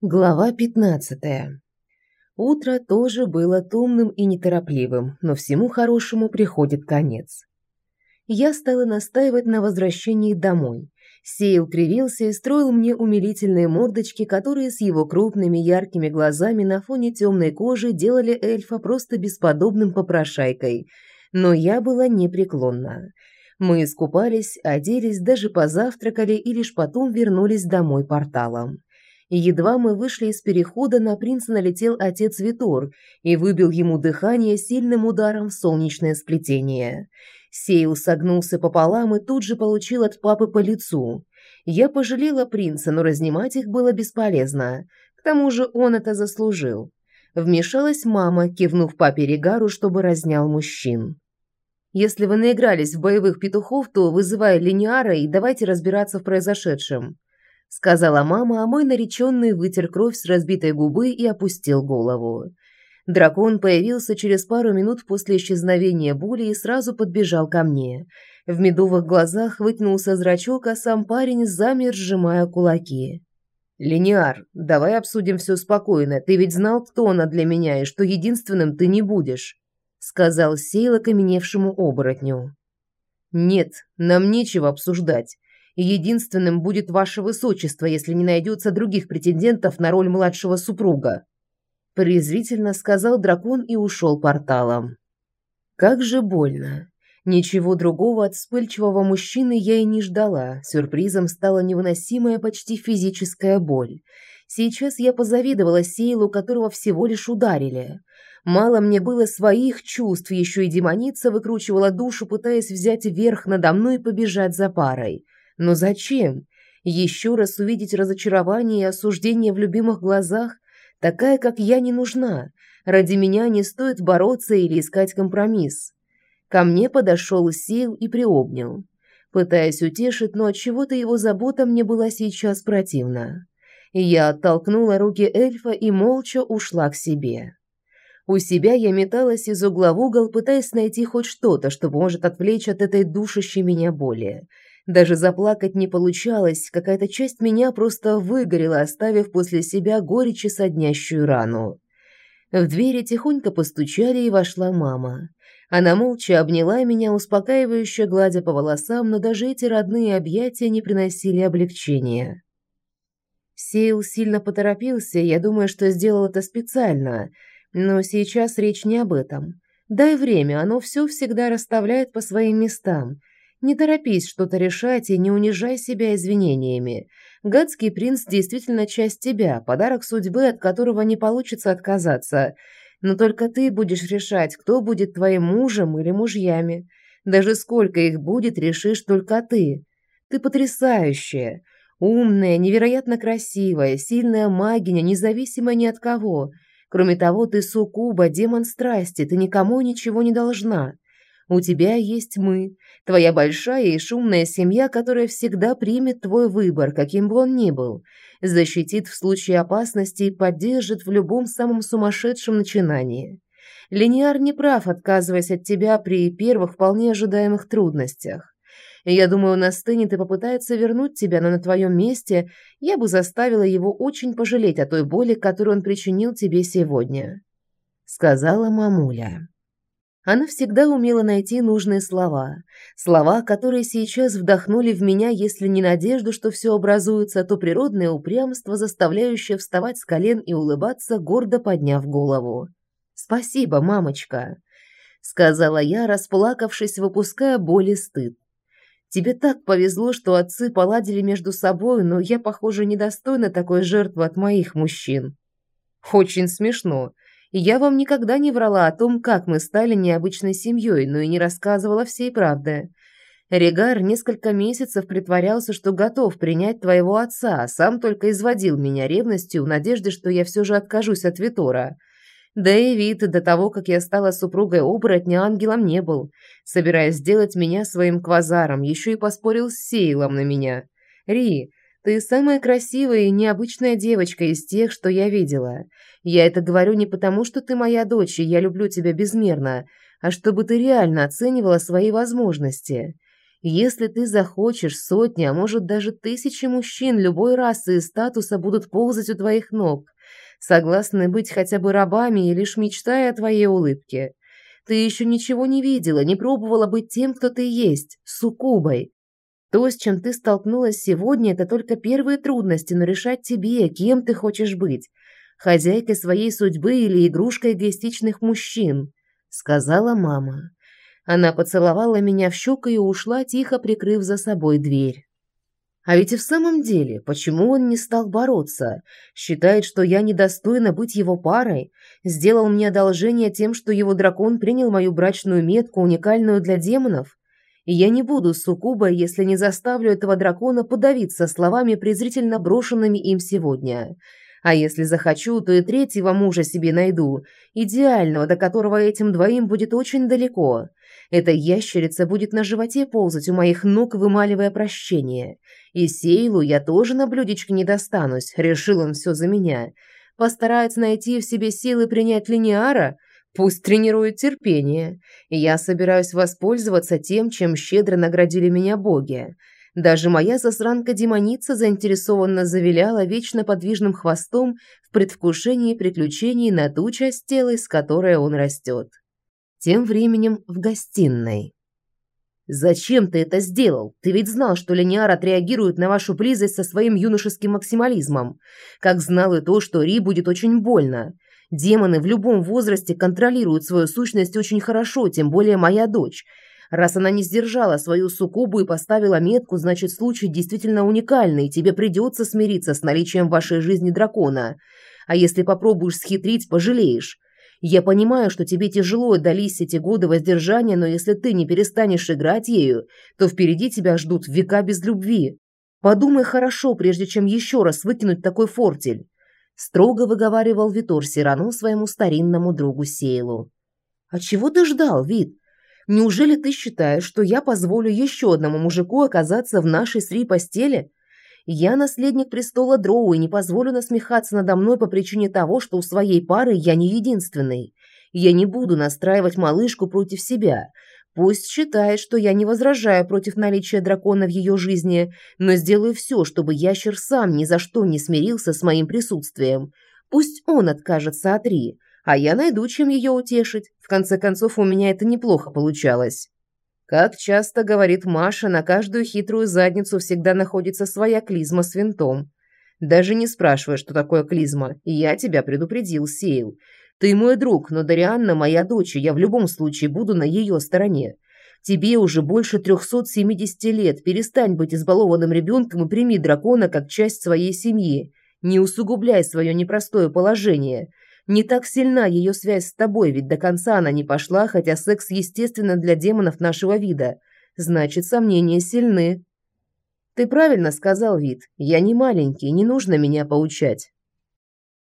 Глава 15. Утро тоже было томным и неторопливым, но всему хорошему приходит конец. Я стала настаивать на возвращении домой. Сейл кривился и строил мне умилительные мордочки, которые с его крупными яркими глазами на фоне темной кожи делали эльфа просто бесподобным попрошайкой. Но я была непреклонна. Мы искупались, оделись, даже позавтракали и лишь потом вернулись домой порталом. Едва мы вышли из перехода, на принца налетел отец Витор и выбил ему дыхание сильным ударом в солнечное сплетение. Сейл согнулся пополам и тут же получил от папы по лицу. Я пожалела принца, но разнимать их было бесполезно. К тому же он это заслужил. Вмешалась мама, кивнув папе Регару, чтобы разнял мужчин. «Если вы наигрались в боевых петухов, то вызывай линиара и давайте разбираться в произошедшем», сказала мама, а мой нареченный вытер кровь с разбитой губы и опустил голову. Дракон появился через пару минут после исчезновения Були и сразу подбежал ко мне. В медовых глазах вытянулся зрачок, а сам парень замер, сжимая кулаки. «Линиар, давай обсудим все спокойно. Ты ведь знал, кто она для меня и что единственным ты не будешь», сказал Сейл окаменевшему оборотню. «Нет, нам нечего обсуждать единственным будет ваше высочество, если не найдется других претендентов на роль младшего супруга», презрительно сказал дракон и ушел порталом. Как же больно. Ничего другого от вспыльчивого мужчины я и не ждала. Сюрпризом стала невыносимая почти физическая боль. Сейчас я позавидовала Сейлу, которого всего лишь ударили. Мало мне было своих чувств, еще и демоница выкручивала душу, пытаясь взять верх надо мной и побежать за парой. Но зачем? Еще раз увидеть разочарование и осуждение в любимых глазах? Такая, как я, не нужна. Ради меня не стоит бороться или искать компромисс. Ко мне подошел Сил и приобнял. Пытаясь утешить, но от чего-то его забота мне была сейчас противна. Я оттолкнула руки эльфа и молча ушла к себе. У себя я металась из угла в угол, пытаясь найти хоть что-то, что может отвлечь от этой душащей меня боли. Даже заплакать не получалось, какая-то часть меня просто выгорела, оставив после себя горечь и соднящую рану. В двери тихонько постучали, и вошла мама. Она молча обняла меня, успокаивающе гладя по волосам, но даже эти родные объятия не приносили облегчения. Сейл сильно поторопился, я думаю, что сделал это специально, но сейчас речь не об этом. Дай время, оно все всегда расставляет по своим местам. Не торопись что-то решать и не унижай себя извинениями. Гадский принц действительно часть тебя, подарок судьбы, от которого не получится отказаться. Но только ты будешь решать, кто будет твоим мужем или мужьями. Даже сколько их будет, решишь только ты. Ты потрясающая, умная, невероятно красивая, сильная магиня, независимая ни от кого. Кроме того, ты суккуба, демон страсти, ты никому ничего не должна. У тебя есть мы, твоя большая и шумная семья, которая всегда примет твой выбор, каким бы он ни был, защитит в случае опасности и поддержит в любом самом сумасшедшем начинании. Линиар не прав, отказываясь от тебя при первых вполне ожидаемых трудностях. Я думаю, он остынет и попытается вернуть тебя, но на твоем месте я бы заставила его очень пожалеть о той боли, которую он причинил тебе сегодня», — сказала мамуля. Она всегда умела найти нужные слова. Слова, которые сейчас вдохнули в меня, если не надежду, что все образуется, то природное упрямство, заставляющее вставать с колен и улыбаться, гордо подняв голову. «Спасибо, мамочка», — сказала я, расплакавшись, выпуская боль и стыд. «Тебе так повезло, что отцы поладили между собой, но я, похоже, недостойна такой жертвы от моих мужчин». «Очень смешно», я вам никогда не врала о том, как мы стали необычной семьей, но и не рассказывала всей правды. Регар несколько месяцев притворялся, что готов принять твоего отца, а сам только изводил меня ревностью в надежде, что я все же откажусь от Витора. Да и вид до того, как я стала супругой оборотня, ангелом не был, собираясь сделать меня своим квазаром, еще и поспорил с Сейлом на меня. Ри, ты самая красивая и необычная девочка из тех, что я видела. Я это говорю не потому, что ты моя дочь, и я люблю тебя безмерно, а чтобы ты реально оценивала свои возможности. Если ты захочешь, сотни, а может даже тысячи мужчин любой расы и статуса будут ползать у твоих ног, согласны быть хотя бы рабами и лишь мечтая о твоей улыбке. Ты еще ничего не видела, не пробовала быть тем, кто ты есть, суккубой. То, с чем ты столкнулась сегодня, это только первые трудности, но решать тебе, кем ты хочешь быть. Хозяйкой своей судьбы или игрушкой эгоистичных мужчин, сказала мама. Она поцеловала меня в щеку и ушла, тихо прикрыв за собой дверь. А ведь и в самом деле, почему он не стал бороться? Считает, что я недостойна быть его парой? Сделал мне одолжение тем, что его дракон принял мою брачную метку, уникальную для демонов? Я не буду суккубой, если не заставлю этого дракона подавиться словами, презрительно брошенными им сегодня. А если захочу, то и третьего мужа себе найду, идеального, до которого этим двоим будет очень далеко. Эта ящерица будет на животе ползать у моих ног, вымаливая прощение. И Сейлу я тоже на блюдечке не достанусь, решил он все за меня. Постарается найти в себе силы принять линеара, пусть тренирует терпение. Я собираюсь воспользоваться тем, чем щедро наградили меня боги. Даже моя засранка-демоница заинтересованно завиляла вечно подвижным хвостом в предвкушении приключений на ту часть тела, из которой он растет. Тем временем в гостиной. «Зачем ты это сделал? Ты ведь знал, что Линиар отреагирует на вашу близость со своим юношеским максимализмом. Как знал и то, что Ри будет очень больно. Демоны в любом возрасте контролируют свою сущность очень хорошо, тем более моя дочь. Раз она не сдержала свою суккубу и поставила метку, значит, случай действительно уникальный, и тебе придется смириться с наличием в вашей жизни дракона. А если попробуешь схитрить, пожалеешь. Я понимаю, что тебе тяжело дались эти годы воздержания, но если ты не перестанешь играть ею, то впереди тебя ждут века без любви. Подумай хорошо, прежде чем еще раз выкинуть такой фортель. Строго выговаривал Витор Сирану своему старинному другу Сейлу. «А чего ты ждал, Вит? Неужели ты считаешь, что я позволю еще одному мужику оказаться в нашей сри постели? Я наследник престола Дроу и не позволю насмехаться надо мной по причине того, что у своей пары я не единственный. Я не буду настраивать малышку против себя. Пусть считает, что я не возражаю против наличия дракона в ее жизни, но сделаю все, чтобы ящер сам ни за что не смирился с моим присутствием. Пусть он откажется от Ри, а я найду, чем ее утешить. В конце концов, у меня это неплохо получалось. Как часто говорит Маша, на каждую хитрую задницу всегда находится своя клизма с винтом. Даже не спрашивай, что такое клизма. Я тебя предупредил, Сейл. Ты мой друг, но Дарианна моя дочь, и я в любом случае буду на ее стороне. Тебе уже больше 370 лет. Перестань быть избалованным ребенком и прими дракона как часть своей семьи. Не усугубляй свое непростое положение. Не так сильна ее связь с тобой, ведь до конца она не пошла, хотя секс естественно для демонов нашего вида. Значит, сомнения сильны. Ты правильно сказал, Вид. Я не маленький, не нужно меня поучать.